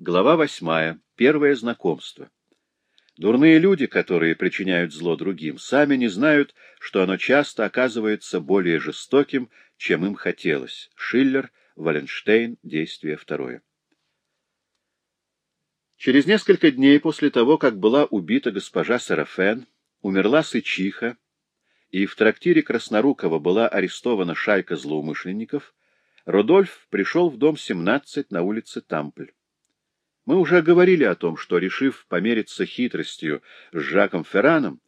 Глава восьмая. Первое знакомство. Дурные люди, которые причиняют зло другим, сами не знают, что оно часто оказывается более жестоким, чем им хотелось. Шиллер, Валенштейн, действие второе. Через несколько дней после того, как была убита госпожа Сарафен, умерла Сычиха, и в трактире Краснорукова была арестована шайка злоумышленников, Рудольф пришел в дом 17 на улице Тампль. Мы уже говорили о том, что, решив помериться хитростью с Жаком Ферраном,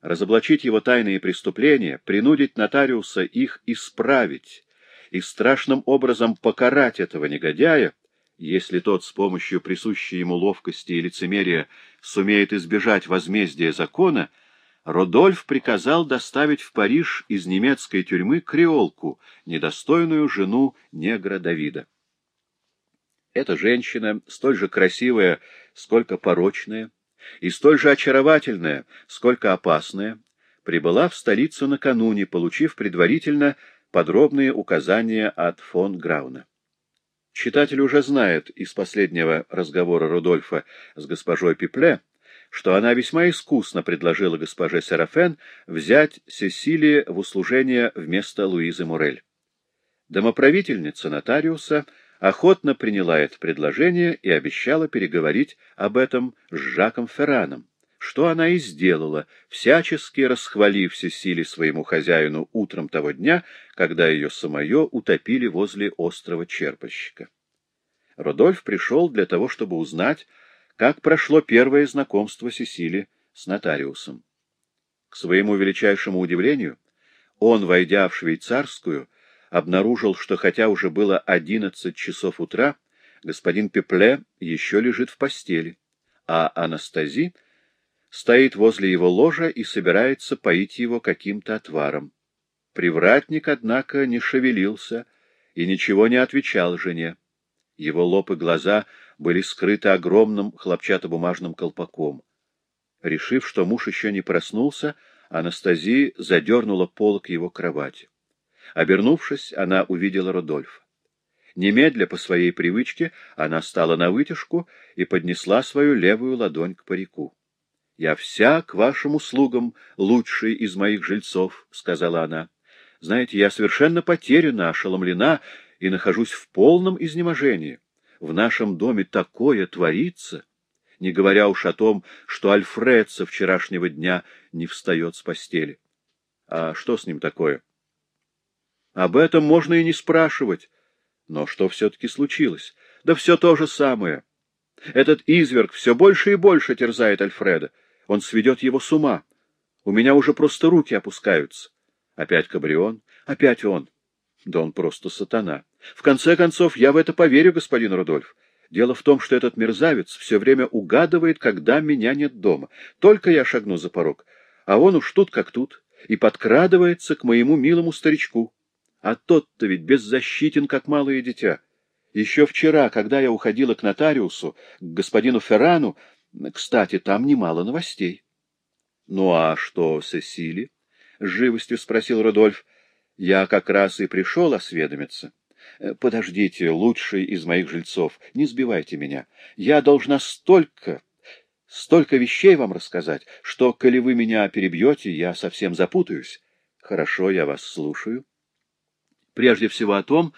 разоблачить его тайные преступления, принудить нотариуса их исправить и страшным образом покарать этого негодяя, если тот с помощью присущей ему ловкости и лицемерия сумеет избежать возмездия закона, Родольф приказал доставить в Париж из немецкой тюрьмы креолку, недостойную жену негра Давида. Эта женщина, столь же красивая, сколько порочная, и столь же очаровательная, сколько опасная, прибыла в столицу накануне, получив предварительно подробные указания от фон Грауна. Читатель уже знает из последнего разговора Рудольфа с госпожой Пипле, что она весьма искусно предложила госпоже Серафен взять Сесилии в услужение вместо Луизы Мурель. Домоправительница нотариуса — охотно приняла это предложение и обещала переговорить об этом с Жаком Ферраном, что она и сделала, всячески расхвалив Сесили своему хозяину утром того дня, когда ее самое утопили возле острова Черпальщика. Родольф пришел для того, чтобы узнать, как прошло первое знакомство Сесили с нотариусом. К своему величайшему удивлению, он, войдя в швейцарскую, обнаружил, что хотя уже было одиннадцать часов утра, господин Пепле еще лежит в постели, а Анастази стоит возле его ложа и собирается поить его каким-то отваром. Привратник, однако, не шевелился и ничего не отвечал жене. Его лоб и глаза были скрыты огромным хлопчатобумажным колпаком. Решив, что муж еще не проснулся, Анастазия задернула полок его кровати. Обернувшись, она увидела Рудольфа. Немедля по своей привычке она стала на вытяжку и поднесла свою левую ладонь к парику. — Я вся к вашим услугам, лучший из моих жильцов, — сказала она. — Знаете, я совершенно потеряна, ошеломлена и нахожусь в полном изнеможении. В нашем доме такое творится, не говоря уж о том, что Альфред со вчерашнего дня не встает с постели. А что с ним такое? — об этом можно и не спрашивать. Но что все-таки случилось? Да все то же самое. Этот изверг все больше и больше терзает Альфреда. Он сведет его с ума. У меня уже просто руки опускаются. Опять Кабрион, опять он. Да он просто сатана. В конце концов, я в это поверю, господин Рудольф. Дело в том, что этот мерзавец все время угадывает, когда меня нет дома. Только я шагну за порог, а он уж тут как тут, и подкрадывается к моему милому старичку. А тот-то ведь беззащитен, как малое дитя. Еще вчера, когда я уходила к нотариусу, к господину Феррану, кстати, там немало новостей. — Ну а что, Сесили? — с живостью спросил Рудольф. — Я как раз и пришел осведомиться. Э, — Подождите, лучший из моих жильцов, не сбивайте меня. Я должна столько, столько вещей вам рассказать, что, коли вы меня перебьете, я совсем запутаюсь. — Хорошо, я вас слушаю. — Прежде всего о том,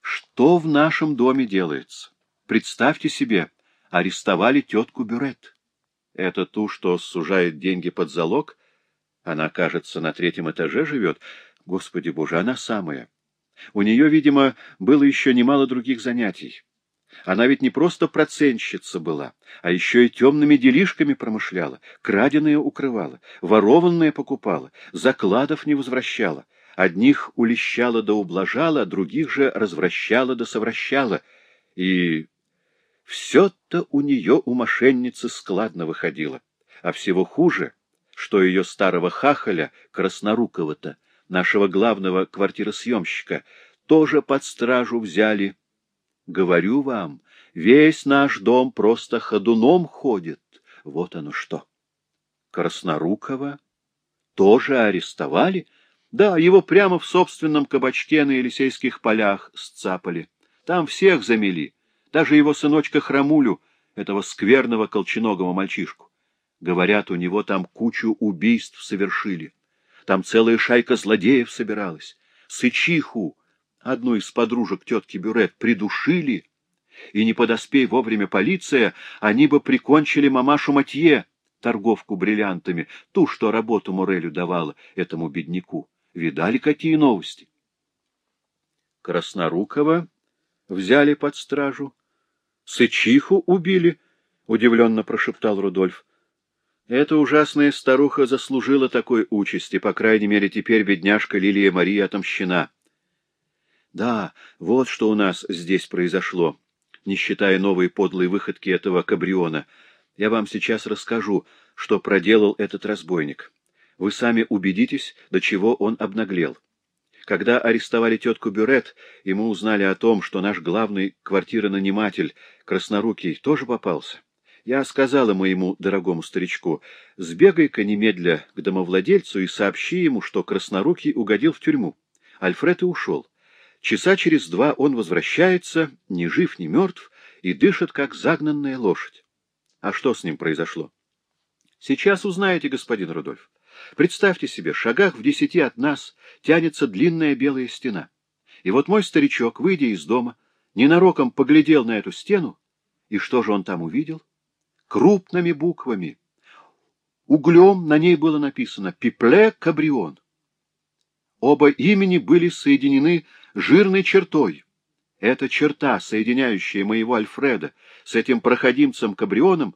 что в нашем доме делается. Представьте себе, арестовали тетку Бюрет. Это ту, что сужает деньги под залог. Она, кажется, на третьем этаже живет. Господи боже, она самая. У нее, видимо, было еще немало других занятий. Она ведь не просто процентщица была, а еще и темными делишками промышляла, краденое укрывала, ворованное покупала, закладов не возвращала. Одних улещала да ублажала, других же развращала да совращала. И все-то у нее у мошенницы складно выходило. А всего хуже, что ее старого хахаля, Краснорукова-то, нашего главного квартиросъемщика, тоже под стражу взяли. Говорю вам, весь наш дом просто ходуном ходит. Вот оно что. Краснорукова тоже арестовали? Да, его прямо в собственном кабачке на Елисейских полях сцапали. Там всех замели, даже его сыночка Храмулю, этого скверного колченогого мальчишку. Говорят, у него там кучу убийств совершили. Там целая шайка злодеев собиралась. Сычиху, одну из подружек тетки Бюрет, придушили, и не подоспей вовремя полиция, они бы прикончили мамашу Матье, торговку бриллиантами, ту, что работу Морелю давала этому бедняку. Видали, какие новости? Краснорукова взяли под стражу. Сычиху убили, — удивленно прошептал Рудольф. Эта ужасная старуха заслужила такой участи, по крайней мере, теперь бедняжка Лилия Мария отомщена. Да, вот что у нас здесь произошло, не считая новой подлой выходки этого кабриона. Я вам сейчас расскажу, что проделал этот разбойник. Вы сами убедитесь, до чего он обнаглел. Когда арестовали тетку Бюрет, и мы узнали о том, что наш главный квартиронаниматель, Краснорукий, тоже попался. Я сказала моему дорогому старичку, сбегай-ка немедля к домовладельцу и сообщи ему, что Краснорукий угодил в тюрьму. Альфред и ушел. Часа через два он возвращается, ни жив, ни мертв, и дышит, как загнанная лошадь. А что с ним произошло? Сейчас узнаете, господин Рудольф. Представьте себе, шагах в десяти от нас тянется длинная белая стена. И вот мой старичок, выйдя из дома, ненароком поглядел на эту стену, и что же он там увидел? Крупными буквами. Углем на ней было написано «Пипле Кабрион». Оба имени были соединены жирной чертой. Эта черта, соединяющая моего Альфреда с этим проходимцем Кабрионом,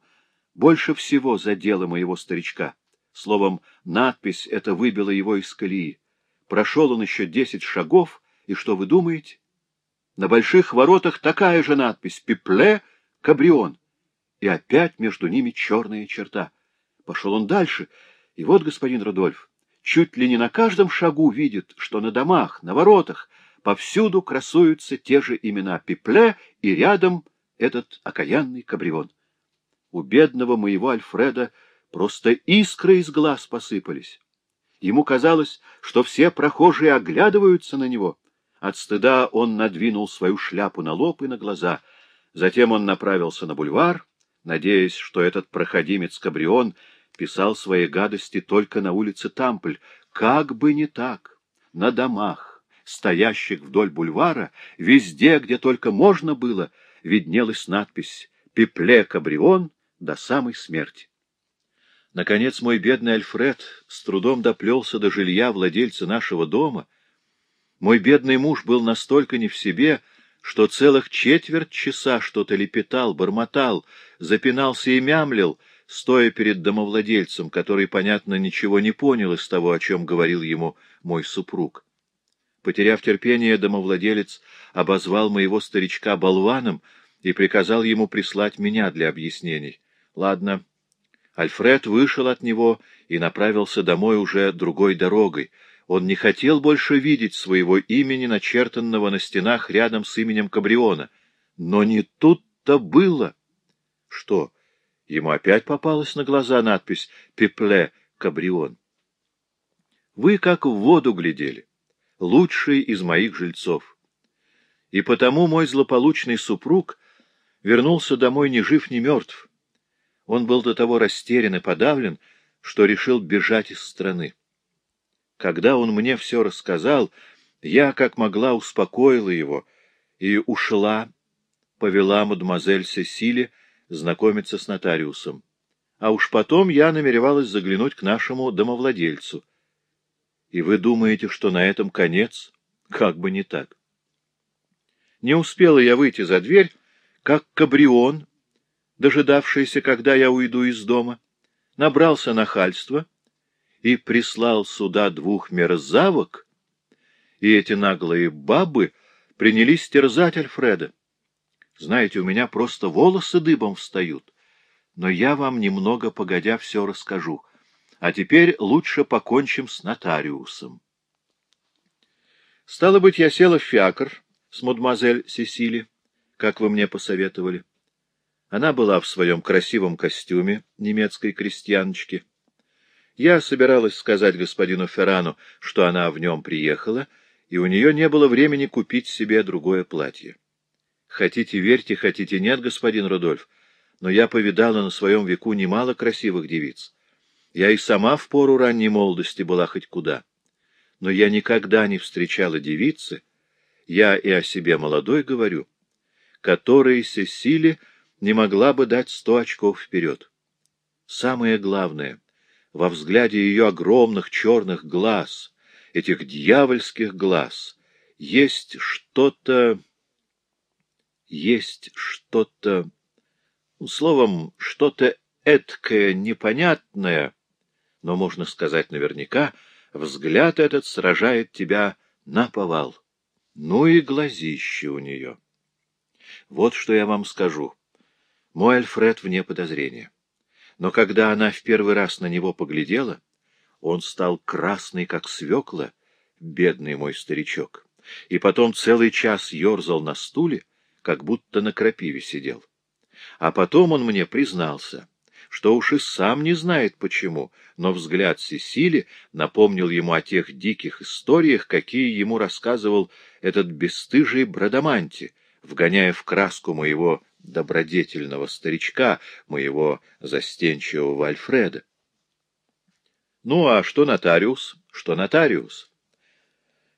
больше всего задела моего старичка. Словом, надпись эта выбила его из колеи. Прошел он еще десять шагов, и что вы думаете? На больших воротах такая же надпись «Пипле Кабрион». И опять между ними черная черта. Пошел он дальше, и вот, господин Рудольф, чуть ли не на каждом шагу видит, что на домах, на воротах, повсюду красуются те же имена Пипле и рядом этот окаянный кабрион. У бедного моего Альфреда просто искры из глаз посыпались. Ему казалось, что все прохожие оглядываются на него. От стыда он надвинул свою шляпу на лоб и на глаза. Затем он направился на бульвар, надеясь, что этот проходимец Кабрион писал свои гадости только на улице Тампль. Как бы не так, на домах, стоящих вдоль бульвара, везде, где только можно было, виднелась надпись «Пипле Кабрион до самой смерти». Наконец мой бедный Альфред с трудом доплелся до жилья владельца нашего дома. Мой бедный муж был настолько не в себе, что целых четверть часа что-то лепетал, бормотал, запинался и мямлил, стоя перед домовладельцем, который, понятно, ничего не понял из того, о чем говорил ему мой супруг. Потеряв терпение, домовладелец обозвал моего старичка болваном и приказал ему прислать меня для объяснений. Ладно, Альфред вышел от него и направился домой уже другой дорогой. Он не хотел больше видеть своего имени, начертанного на стенах рядом с именем Кабриона. Но не тут-то было. Что, ему опять попалась на глаза надпись «Пепле Кабрион»? Вы как в воду глядели, лучший из моих жильцов. И потому мой злополучный супруг вернулся домой ни жив, ни мертв. Он был до того растерян и подавлен, что решил бежать из страны. Когда он мне все рассказал, я, как могла, успокоила его и ушла, повела мадемуазель Сесиле знакомиться с нотариусом. А уж потом я намеревалась заглянуть к нашему домовладельцу. И вы думаете, что на этом конец? Как бы не так. Не успела я выйти за дверь, как кабрион дожидавшийся, когда я уйду из дома, набрался нахальства и прислал сюда двух мерзавок, и эти наглые бабы принялись терзать Альфреда. Знаете, у меня просто волосы дыбом встают, но я вам немного погодя все расскажу. А теперь лучше покончим с нотариусом. Стало быть, я села в фиакр с мадемуазель Сесили, как вы мне посоветовали. Она была в своем красивом костюме немецкой крестьяночки. Я собиралась сказать господину Феррану, что она в нем приехала, и у нее не было времени купить себе другое платье. Хотите верьте, хотите нет, господин Рудольф, но я повидала на своем веку немало красивых девиц. Я и сама в пору ранней молодости была хоть куда. Но я никогда не встречала девицы, я и о себе молодой говорю, которой Сесили не могла бы дать сто очков вперед. Самое главное, во взгляде ее огромных черных глаз, этих дьявольских глаз, есть что-то... есть что-то... Словом, что-то эткое, непонятное, но, можно сказать наверняка, взгляд этот сражает тебя на повал. Ну и глазище у нее. Вот что я вам скажу. Мой Альфред вне подозрения. Но когда она в первый раз на него поглядела, он стал красный, как свекла, бедный мой старичок, и потом целый час ерзал на стуле, как будто на крапиве сидел. А потом он мне признался, что уж и сам не знает почему, но взгляд Сесили напомнил ему о тех диких историях, какие ему рассказывал этот бесстыжий Брадаманти, вгоняя в краску моего добродетельного старичка, моего застенчивого Альфреда. Ну, а что нотариус? Что нотариус?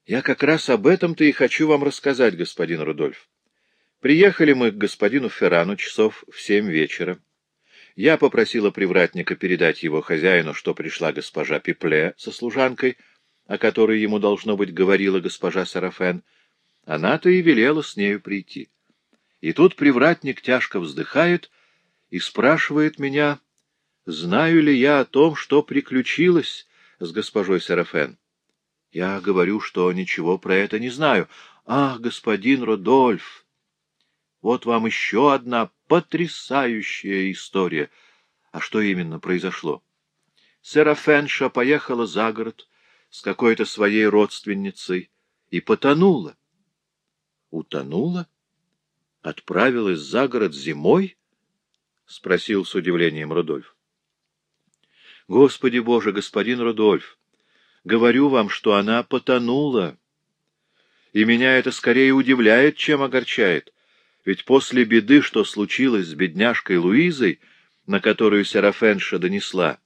Я как раз об этом-то и хочу вам рассказать, господин Рудольф. Приехали мы к господину Феррану часов в семь вечера. Я попросила привратника передать его хозяину, что пришла госпожа Пипле со служанкой, о которой ему, должно быть, говорила госпожа Сарафен. Она-то и велела с нею прийти. И тут привратник тяжко вздыхает и спрашивает меня, знаю ли я о том, что приключилось с госпожой Серафен. Я говорю, что ничего про это не знаю. Ах, господин Родольф, вот вам еще одна потрясающая история. А что именно произошло? Серафенша поехала за город с какой-то своей родственницей и потонула. Утонула? Отправилась за город зимой? — спросил с удивлением Рудольф. — Господи Боже, господин Рудольф, говорю вам, что она потонула. И меня это скорее удивляет, чем огорчает. Ведь после беды, что случилось с бедняжкой Луизой, на которую Серафенша донесла,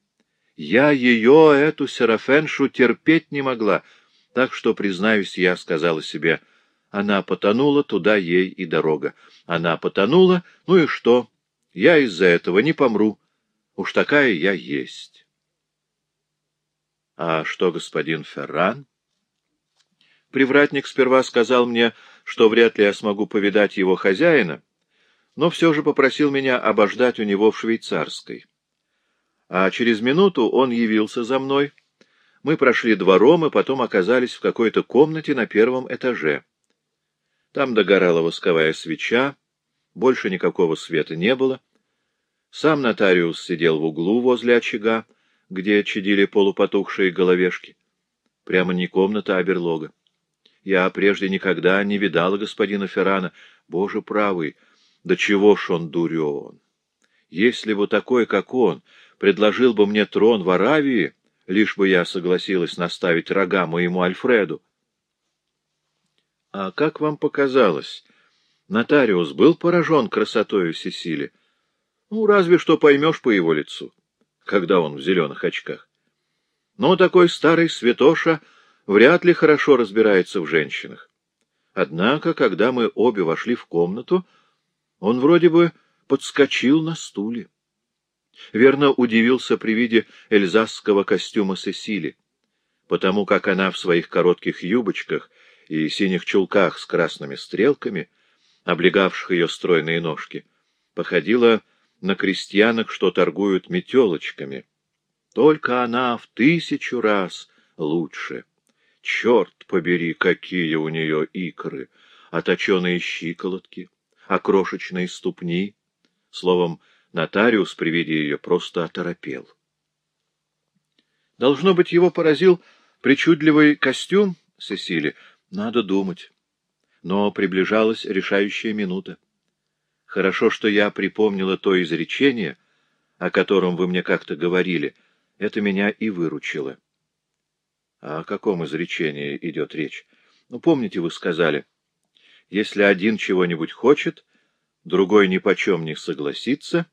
я ее, эту Серафеншу, терпеть не могла, так что, признаюсь, я сказала себе — она потонула, туда ей и дорога. Она потонула, ну и что? Я из-за этого не помру. Уж такая я есть. А что господин Ферран? Привратник сперва сказал мне, что вряд ли я смогу повидать его хозяина, но все же попросил меня обождать у него в швейцарской. А через минуту он явился за мной. Мы прошли двором и потом оказались в какой-то комнате на первом этаже. Там догорала восковая свеча, больше никакого света не было. Сам нотариус сидел в углу возле очага, где чадили полупотухшие головешки. Прямо не комната, а берлога. Я прежде никогда не видала господина Феррана. Боже правый, да чего ж он дурен! Если бы такой, как он, предложил бы мне трон в Аравии, лишь бы я согласилась наставить рога моему Альфреду, а как вам показалось, нотариус был поражен красотою Сесили? Ну, разве что поймешь по его лицу, когда он в зеленых очках. Но такой старый святоша вряд ли хорошо разбирается в женщинах. Однако, когда мы обе вошли в комнату, он вроде бы подскочил на стуле. Верно удивился при виде эльзасского костюма Сесили, потому как она в своих коротких юбочках и синих чулках с красными стрелками, облегавших ее стройные ножки, походила на крестьянок, что торгуют метелочками. Только она в тысячу раз лучше. Черт побери, какие у нее икры, оточенные щиколотки, окрошечные ступни. Словом, нотариус при виде ее просто оторопел. Должно быть, его поразил причудливый костюм Сесили, надо думать. Но приближалась решающая минута. Хорошо, что я припомнила то изречение, о котором вы мне как-то говорили. Это меня и выручило. А о каком изречении идет речь? Ну, помните, вы сказали, если один чего-нибудь хочет, другой ни почем не согласится,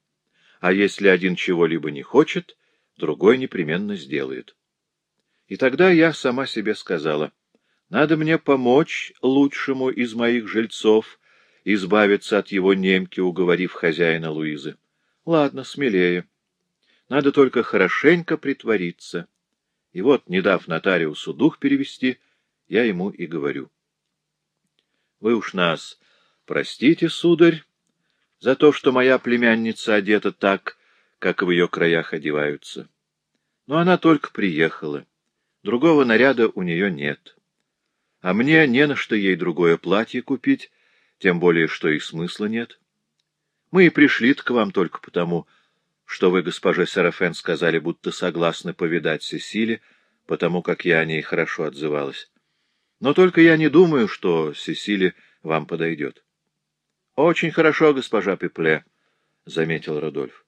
а если один чего-либо не хочет, другой непременно сделает. И тогда я сама себе сказала, надо мне помочь лучшему из моих жильцов избавиться от его немки, уговорив хозяина Луизы. Ладно, смелее. Надо только хорошенько притвориться. И вот, не дав нотариусу дух перевести, я ему и говорю. Вы уж нас простите, сударь, за то, что моя племянница одета так, как в ее краях одеваются. Но она только приехала. Другого наряда у нее нет. А мне не на что ей другое платье купить, тем более, что и смысла нет. Мы и пришли к вам только потому, что вы, госпоже Серафен, сказали, будто согласны повидать Сесили, потому как я о ней хорошо отзывалась. Но только я не думаю, что Сесили вам подойдет. — Очень хорошо, госпожа Пепле, — заметил Родольф.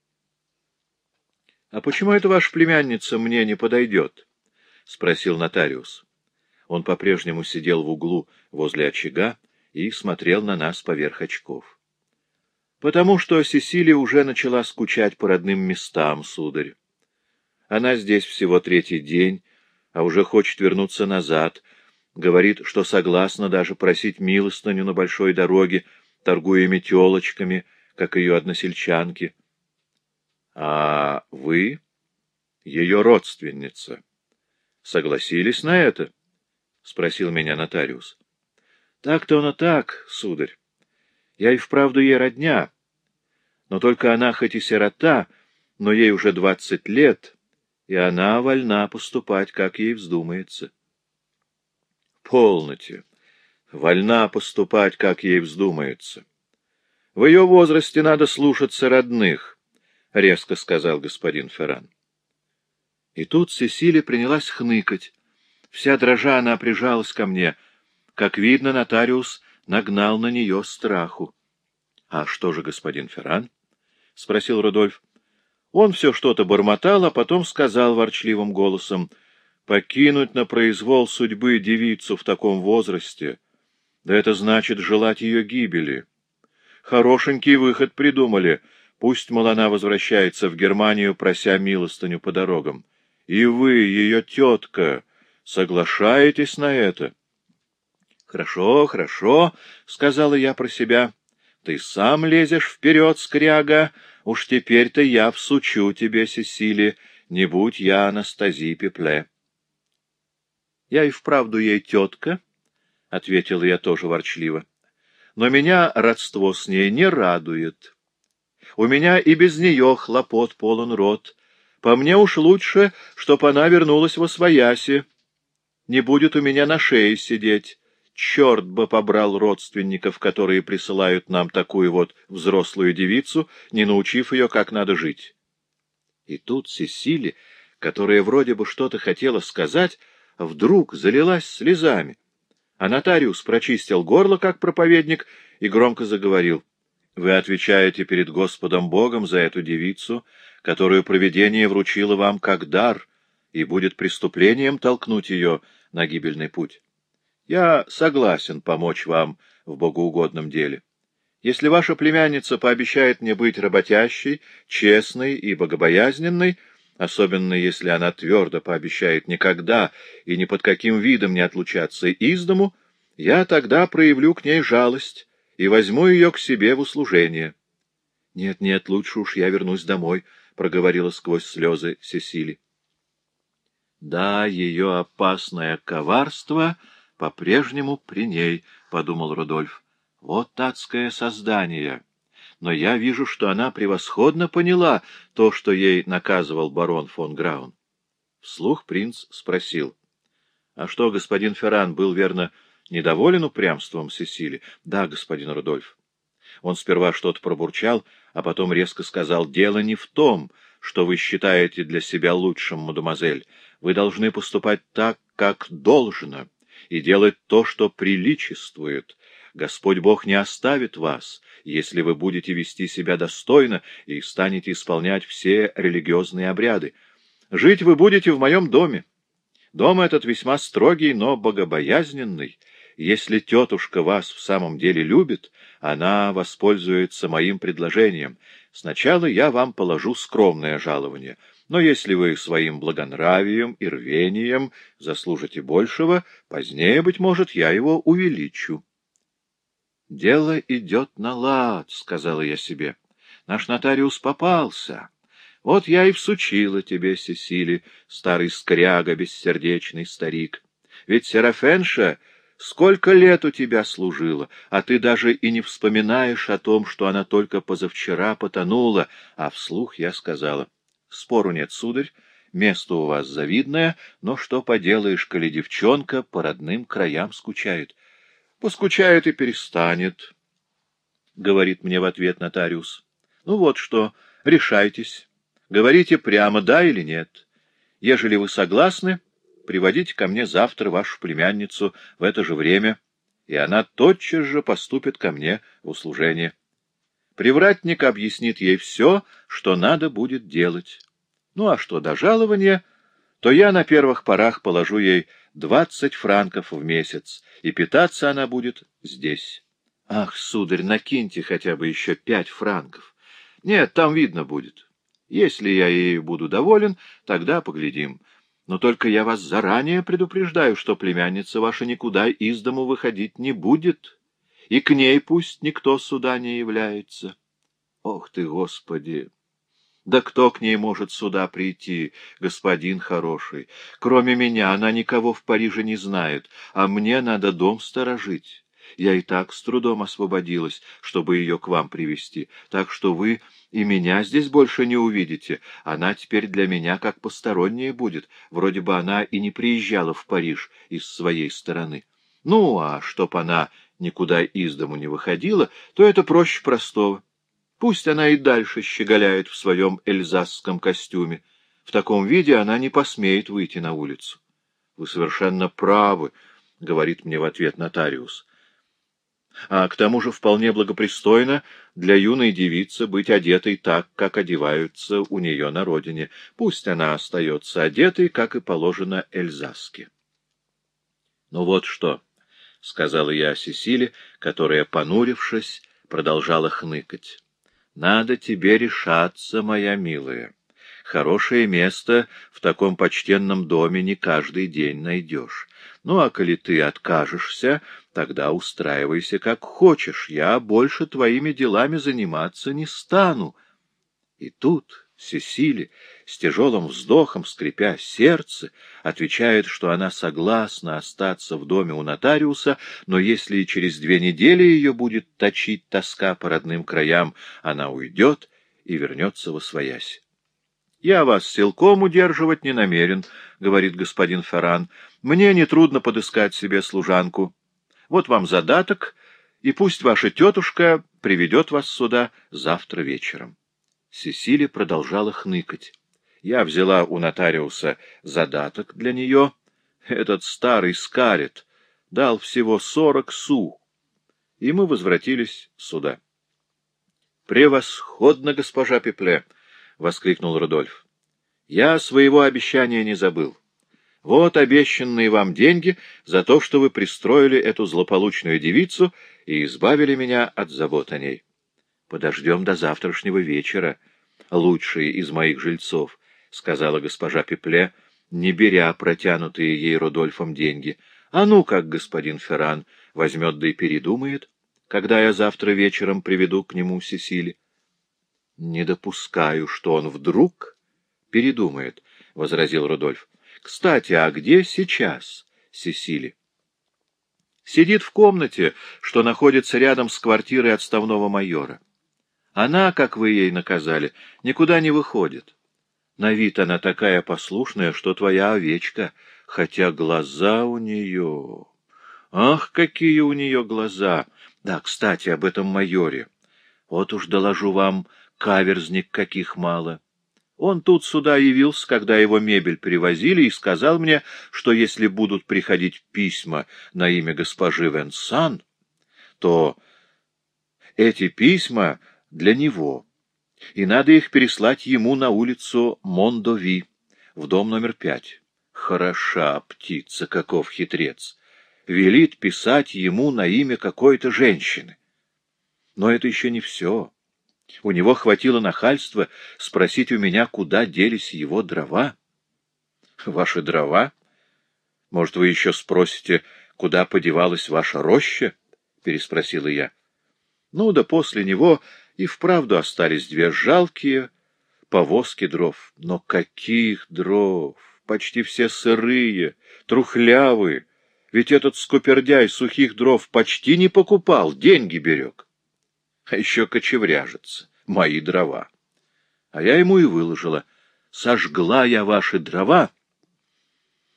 — А почему эта ваша племянница мне не подойдет? — спросил нотариус. Он по-прежнему сидел в углу возле очага и смотрел на нас поверх очков. — Потому что Сесилия уже начала скучать по родным местам, сударь. Она здесь всего третий день, а уже хочет вернуться назад — говорит, что согласна даже просить милостыню на большой дороге, торгуя метелочками, как ее односельчанки. — А вы, ее родственница, согласились на это? — спросил меня нотариус. — Так-то оно так, сударь. Я и вправду ей родня. Но только она хоть и сирота, но ей уже двадцать лет, и она вольна поступать, как ей вздумается. — полноте, вольна поступать, как ей вздумается. В ее возрасте надо слушаться родных, — резко сказал господин Ферран. И тут Сесилия принялась хныкать. Вся дрожа она прижалась ко мне. Как видно, нотариус нагнал на нее страху. — А что же господин Ферран? — спросил Рудольф. Он все что-то бормотал, а потом сказал ворчливым голосом — Покинуть на произвол судьбы девицу в таком возрасте, да это значит желать ее гибели. Хорошенький выход придумали. Пусть, мол, она возвращается в Германию, прося милостыню по дорогам. И вы, ее тетка, соглашаетесь на это? — Хорошо, хорошо, — сказала я про себя. — Ты сам лезешь вперед, скряга. Уж теперь-то я всучу тебе, Сесили, не будь я Анастазии Пепле. Я и вправду ей тетка, — ответил я тоже ворчливо. Но меня родство с ней не радует. У меня и без нее хлопот полон рот. По мне уж лучше, чтоб она вернулась во свояси. Не будет у меня на шее сидеть. Черт бы побрал родственников, которые присылают нам такую вот взрослую девицу, не научив ее, как надо жить. И тут Сесили, которая вроде бы что-то хотела сказать, вдруг залилась слезами. А нотариус прочистил горло, как проповедник, и громко заговорил. «Вы отвечаете перед Господом Богом за эту девицу, которую провидение вручило вам как дар, и будет преступлением толкнуть ее на гибельный путь. Я согласен помочь вам в богоугодном деле. Если ваша племянница пообещает мне быть работящей, честной и богобоязненной, — особенно если она твердо пообещает никогда и ни под каким видом не отлучаться из дому, я тогда проявлю к ней жалость и возьму ее к себе в услужение. — Нет, нет, лучше уж я вернусь домой, — проговорила сквозь слезы Сесили. Да, ее опасное коварство по-прежнему при ней, — подумал Рудольф. Вот адское создание! но я вижу, что она превосходно поняла то, что ей наказывал барон фон Граун. Вслух принц спросил. — А что, господин Ферран был, верно, недоволен упрямством Сесили? — Да, господин Рудольф. Он сперва что-то пробурчал, а потом резко сказал, — Дело не в том, что вы считаете для себя лучшим, мадемуазель. Вы должны поступать так, как должно, и делать то, что приличествует. Господь Бог не оставит вас, если вы будете вести себя достойно и станете исполнять все религиозные обряды. Жить вы будете в моем доме. Дом этот весьма строгий, но богобоязненный, Если тетушка вас в самом деле любит, она воспользуется моим предложением. Сначала я вам положу скромное жалование, но если вы своим благонравием и рвением заслужите большего, позднее, быть может, я его увеличу. — Дело идет на лад, — сказала я себе. Наш нотариус попался. Вот я и всучила тебе, Сесили, старый скряга, бессердечный старик. Ведь Серафенша сколько лет у тебя служила, а ты даже и не вспоминаешь о том, что она только позавчера потонула, а вслух я сказала. Спору нет, сударь, место у вас завидное, но что поделаешь, коли девчонка по родным краям скучает? Поскучает и перестанет, — говорит мне в ответ нотариус. Ну вот что, решайтесь. Говорите прямо, да или нет. Ежели вы согласны, приводите ко мне завтра вашу племянницу в это же время, и она тотчас же поступит ко мне в услужение. Привратник объяснит ей все, что надо будет делать. Ну а что до жалования, то я на первых порах положу ей двадцать франков в месяц, и питаться она будет здесь. Ах, сударь, накиньте хотя бы еще пять франков. Нет, там видно будет. Если я ею буду доволен, тогда поглядим. Но только я вас заранее предупреждаю, что племянница ваша никуда из дому выходить не будет, и к ней пусть никто сюда не является. Ох ты, Господи! Да кто к ней может сюда прийти, господин хороший? Кроме меня она никого в Париже не знает, а мне надо дом сторожить. Я и так с трудом освободилась, чтобы ее к вам привести, так что вы и меня здесь больше не увидите. Она теперь для меня как посторонняя будет, вроде бы она и не приезжала в Париж из своей стороны. Ну, а чтоб она никуда из дому не выходила, то это проще простого. Пусть она и дальше щеголяет в своем эльзасском костюме. В таком виде она не посмеет выйти на улицу. — Вы совершенно правы, — говорит мне в ответ нотариус а к тому же вполне благопристойно для юной девицы быть одетой так, как одеваются у нее на родине. Пусть она остается одетой, как и положено Эльзаске. — Ну вот что, — сказала я Сесиле, которая, понурившись, продолжала хныкать. — Надо тебе решаться, моя милая. Хорошее место в таком почтенном доме не каждый день найдешь. Ну, а коли ты откажешься, тогда устраивайся как хочешь. Я больше твоими делами заниматься не стану. И тут Сесили, с тяжелым вздохом, скрипя сердце, отвечает, что она согласна остаться в доме у нотариуса, но если через две недели ее будет точить тоска по родным краям, она уйдет и вернется во своясь. «Я вас силком удерживать не намерен», — говорит господин Ферран. «Мне нетрудно подыскать себе служанку. Вот вам задаток, и пусть ваша тетушка приведет вас сюда завтра вечером». Сесили продолжала хныкать. Я взяла у нотариуса задаток для нее. Этот старый скарит дал всего сорок су, и мы возвратились сюда. «Превосходно, госпожа Пепле!» — воскликнул Рудольф. — Я своего обещания не забыл. Вот обещанные вам деньги за то, что вы пристроили эту злополучную девицу и избавили меня от забот о ней. Подождем до завтрашнего вечера, лучшие из моих жильцов, — сказала госпожа Пепле, не беря протянутые ей Рудольфом деньги. А ну, как господин Ферран возьмет да и передумает, когда я завтра вечером приведу к нему Сесили. Не допускаю, что он вдруг передумает, — возразил Рудольф. — Кстати, а где сейчас Сесили? Сидит в комнате, что находится рядом с квартирой отставного майора. Она, как вы ей наказали, никуда не выходит. На вид она такая послушная, что твоя овечка, хотя глаза у нее... Ах, какие у нее глаза! Да, кстати, об этом майоре. Вот уж доложу вам, каверзник каких мало. Он тут сюда явился, когда его мебель привозили, и сказал мне, что если будут приходить письма на имя госпожи Венсан, то эти письма для него, и надо их переслать ему на улицу Мондови, в дом номер пять. Хороша птица, каков хитрец! велит писать ему на имя какой-то женщины. Но это еще не все. У него хватило нахальства спросить у меня, куда делись его дрова. Ваши дрова? Может, вы еще спросите, куда подевалась ваша роща? Переспросила я. Ну да после него и вправду остались две жалкие повозки дров. Но каких дров? Почти все сырые, трухлявые. Ведь этот скупердяй сухих дров почти не покупал, деньги берег а еще кочевряжется, мои дрова. А я ему и выложила. Сожгла я ваши дрова,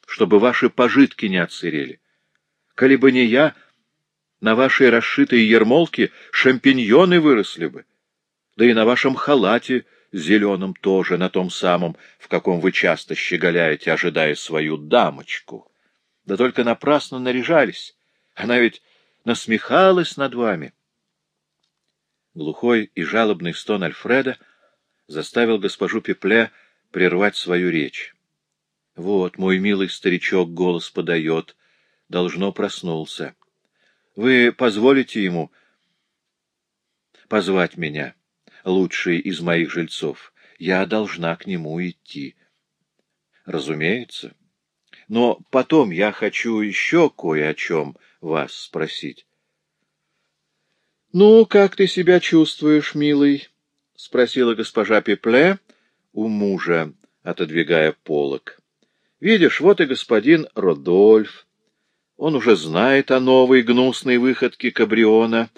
чтобы ваши пожитки не отсырели. Коли бы не я, на вашей расшитой ермолке шампиньоны выросли бы. Да и на вашем халате зеленом тоже, на том самом, в каком вы часто щеголяете, ожидая свою дамочку. Да только напрасно наряжались. Она ведь насмехалась над вами. Глухой и жалобный стон Альфреда заставил госпожу Пепле прервать свою речь. Вот, мой милый старичок голос подает, должно проснулся. Вы позволите ему позвать меня, лучший из моих жильцов? Я должна к нему идти. Разумеется. Но потом я хочу еще кое о чем вас спросить. — Ну, как ты себя чувствуешь, милый? — спросила госпожа Пепле у мужа, отодвигая полок. — Видишь, вот и господин Родольф. Он уже знает о новой гнусной выходке Кабриона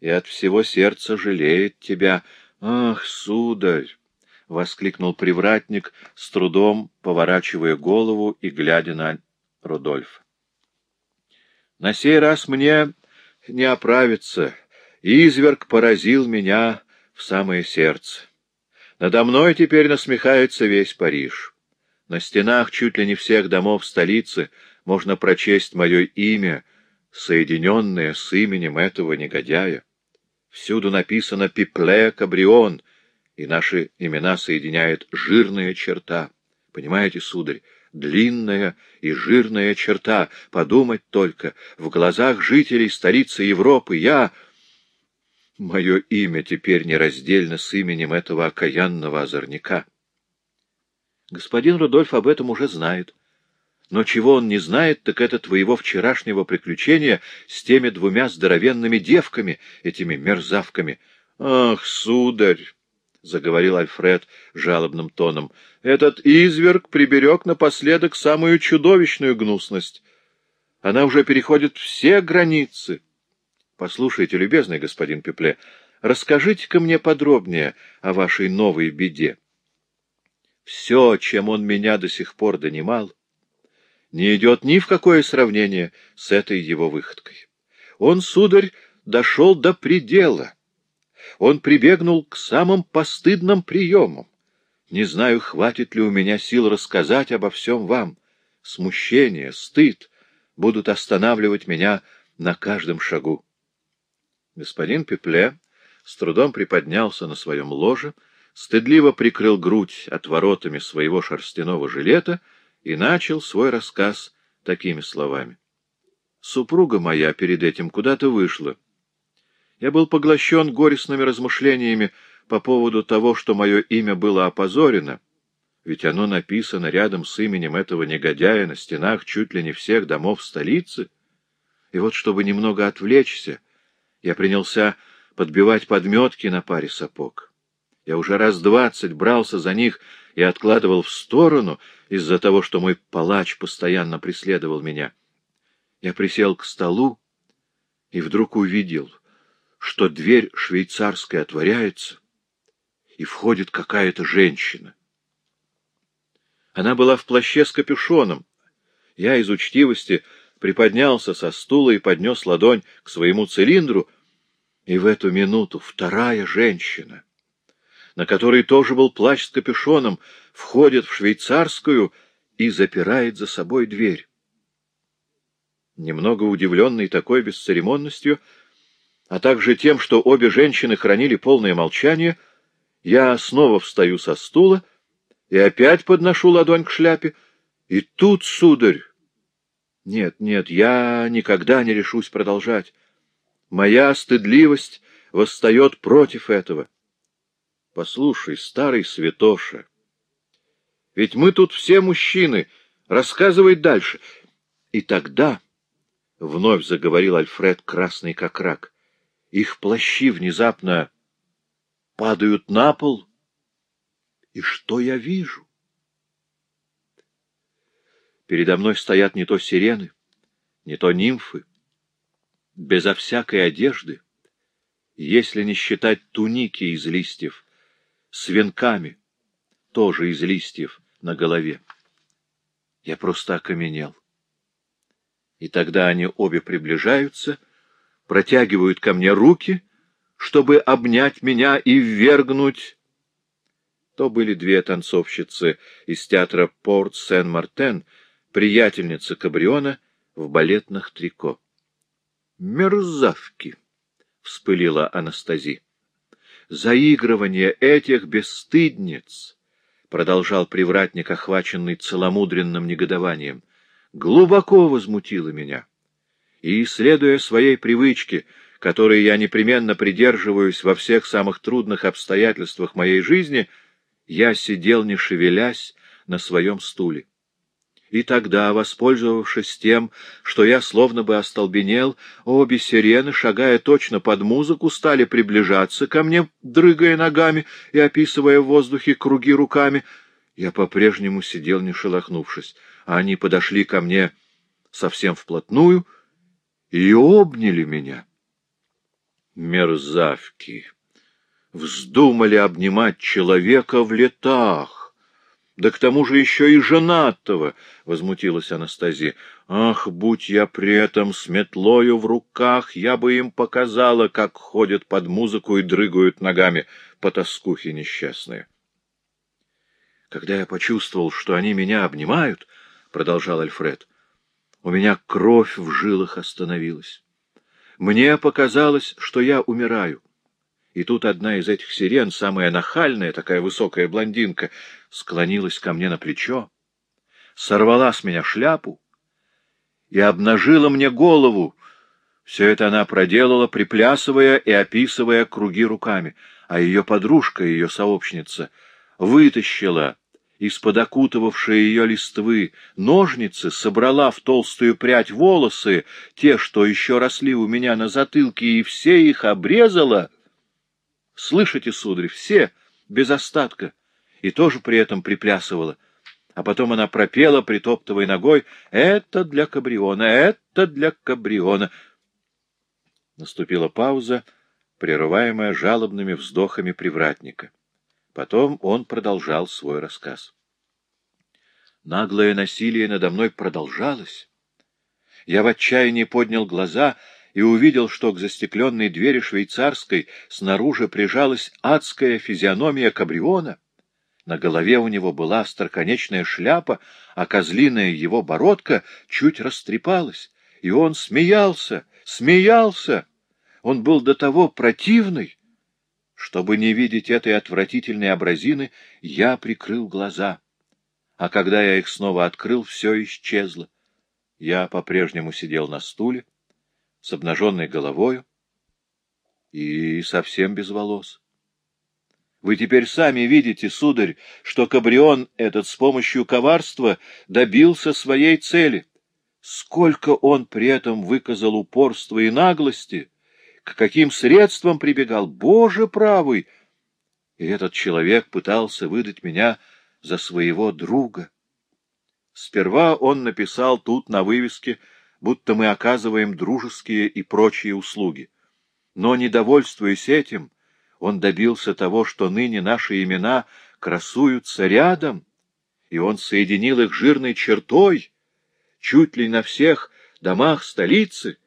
и от всего сердца жалеет тебя. — Ах, сударь! — воскликнул привратник, с трудом поворачивая голову и глядя на Рудольфа. — На сей раз мне не оправиться. Изверг поразил меня в самое сердце. Надо мной теперь насмехается весь Париж. На стенах чуть ли не всех домов столицы можно прочесть мое имя, соединенное с именем этого негодяя. Всюду написано «Пипле Кабрион», и наши имена соединяет жирная черта. Понимаете, сударь, длинная и жирная черта. Подумать только, в глазах жителей столицы Европы я Мое имя теперь нераздельно с именем этого окаянного озорника. Господин Рудольф об этом уже знает. Но чего он не знает, так это твоего вчерашнего приключения с теми двумя здоровенными девками, этими мерзавками. — Ах, сударь! — заговорил Альфред жалобным тоном. — Этот изверг приберег напоследок самую чудовищную гнусность. Она уже переходит все границы. Послушайте, любезный господин Пепле, расскажите-ка мне подробнее о вашей новой беде. Все, чем он меня до сих пор донимал, не идет ни в какое сравнение с этой его выходкой. Он, сударь, дошел до предела. Он прибегнул к самым постыдным приемам. Не знаю, хватит ли у меня сил рассказать обо всем вам. Смущение, стыд будут останавливать меня на каждом шагу. Господин Пепле с трудом приподнялся на своем ложе, стыдливо прикрыл грудь отворотами своего шерстяного жилета и начал свой рассказ такими словами. Супруга моя перед этим куда-то вышла. Я был поглощен горестными размышлениями по поводу того, что мое имя было опозорено, ведь оно написано рядом с именем этого негодяя на стенах чуть ли не всех домов столицы. И вот, чтобы немного отвлечься, я принялся подбивать подметки на паре сапог. Я уже раз двадцать брался за них и откладывал в сторону из-за того, что мой палач постоянно преследовал меня. Я присел к столу и вдруг увидел, что дверь швейцарская отворяется, и входит какая-то женщина. Она была в плаще с капюшоном. Я из учтивости приподнялся со стула и поднес ладонь к своему цилиндру, и в эту минуту вторая женщина, на которой тоже был плащ с капюшоном, входит в швейцарскую и запирает за собой дверь. Немного удивленный такой бесцеремонностью, а также тем, что обе женщины хранили полное молчание, я снова встаю со стула и опять подношу ладонь к шляпе, и тут, сударь, Нет, нет, я никогда не решусь продолжать. Моя стыдливость восстает против этого. Послушай, старый святоша, ведь мы тут все мужчины. Рассказывай дальше. И тогда, — вновь заговорил Альфред, красный как рак, — их плащи внезапно падают на пол. И что я вижу? Передо мной стоят не то сирены, не то нимфы, безо всякой одежды, если не считать туники из листьев, с венками, тоже из листьев, на голове. Я просто окаменел. И тогда они обе приближаются, протягивают ко мне руки, чтобы обнять меня и ввергнуть. То были две танцовщицы из театра Порт-Сен-Мартен, приятельница Кабриона в балетных трико. «Мерзавки!» — вспылила Анастази. «Заигрывание этих бесстыдниц!» — продолжал привратник, охваченный целомудренным негодованием. «Глубоко возмутило меня. И, следуя своей привычке, которой я непременно придерживаюсь во всех самых трудных обстоятельствах моей жизни, я сидел, не шевелясь, на своем стуле. И тогда, воспользовавшись тем, что я словно бы остолбенел, обе сирены, шагая точно под музыку, стали приближаться ко мне, дрыгая ногами и описывая в воздухе круги руками. Я по-прежнему сидел, не шелохнувшись, а они подошли ко мне совсем вплотную и обняли меня. Мерзавки! Вздумали обнимать человека в летах! Да к тому же еще и женатого, — возмутилась Анастасия. Ах, будь я при этом с метлою в руках, я бы им показала, как ходят под музыку и дрыгают ногами потаскухи несчастные. Когда я почувствовал, что они меня обнимают, — продолжал Альфред, — у меня кровь в жилах остановилась. Мне показалось, что я умираю. И тут одна из этих сирен, самая нахальная, такая высокая блондинка, склонилась ко мне на плечо, сорвала с меня шляпу и обнажила мне голову. Все это она проделала, приплясывая и описывая круги руками, а ее подружка, ее сообщница, вытащила из-под окутывавшей ее листвы ножницы, собрала в толстую прядь волосы, те, что еще росли у меня на затылке, и все их обрезала — Слышите, сударь, все, без остатка, и тоже при этом приплясывала. А потом она пропела, притоптывая ногой, «Это для Кабриона, это для Кабриона». Наступила пауза, прерываемая жалобными вздохами привратника. Потом он продолжал свой рассказ. Наглое насилие надо мной продолжалось. Я в отчаянии поднял глаза — и увидел, что к застекленной двери швейцарской снаружи прижалась адская физиономия Кабриона. На голове у него была остроконечная шляпа, а козлиная его бородка чуть растрепалась, и он смеялся, смеялся. Он был до того противный. Чтобы не видеть этой отвратительной образины, я прикрыл глаза. А когда я их снова открыл, все исчезло. Я по-прежнему сидел на стуле, с обнаженной головою и совсем без волос. Вы теперь сами видите, сударь, что Кабрион этот с помощью коварства добился своей цели. Сколько он при этом выказал упорства и наглости, к каким средствам прибегал, Боже правый! И этот человек пытался выдать меня за своего друга. Сперва он написал тут на вывеске будто мы оказываем дружеские и прочие услуги. Но, недовольствуясь этим, он добился того, что ныне наши имена красуются рядом, и он соединил их жирной чертой, чуть ли на всех домах столицы,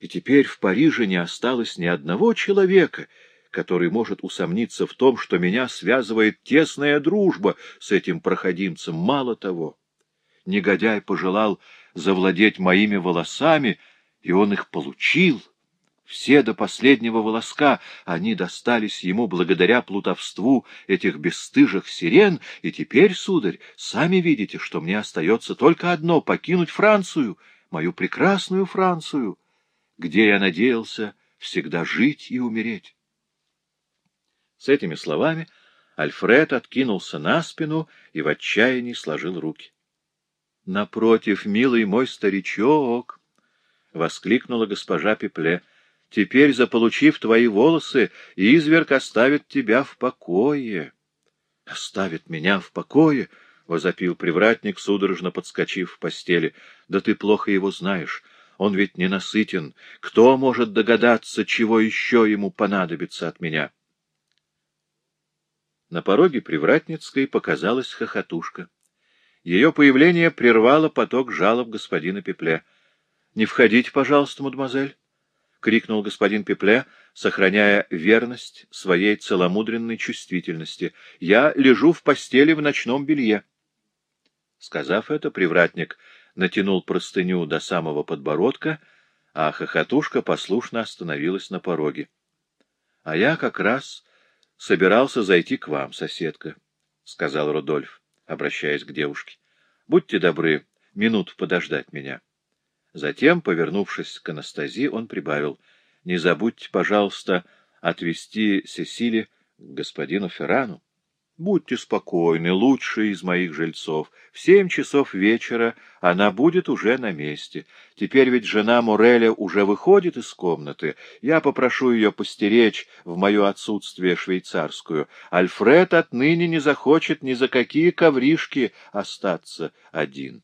и теперь в Париже не осталось ни одного человека, который может усомниться в том, что меня связывает тесная дружба с этим проходимцем. Мало того, негодяй пожелал завладеть моими волосами, и он их получил. Все до последнего волоска они достались ему благодаря плутовству этих бесстыжих сирен, и теперь, сударь, сами видите, что мне остается только одно — покинуть Францию, мою прекрасную Францию, где я надеялся всегда жить и умереть. С этими словами Альфред откинулся на спину и в отчаянии сложил руки. — Напротив, милый мой старичок! — воскликнула госпожа Пепле — Теперь, заполучив твои волосы, изверг оставит тебя в покое. — Оставит меня в покое? — возопил привратник, судорожно подскочив в постели. — Да ты плохо его знаешь. Он ведь ненасытен. Кто может догадаться, чего еще ему понадобится от меня? На пороге Привратницкой показалась хохотушка. Ее появление прервало поток жалоб господина Пепле. — Не входите, пожалуйста, мадемуазель. — крикнул господин Пепле, сохраняя верность своей целомудренной чувствительности. — Я лежу в постели в ночном белье. Сказав это, привратник натянул простыню до самого подбородка, а хохотушка послушно остановилась на пороге. — А я как раз собирался зайти к вам, соседка, — сказал Рудольф, обращаясь к девушке. — Будьте добры минуту подождать меня. — Затем, повернувшись к Анастазии, он прибавил, — Не забудьте, пожалуйста, отвезти Сесили к господину Феррану. Будьте спокойны, лучший из моих жильцов. В семь часов вечера она будет уже на месте. Теперь ведь жена Мореля уже выходит из комнаты. Я попрошу ее постеречь в мое отсутствие швейцарскую. Альфред отныне не захочет ни за какие ковришки остаться один.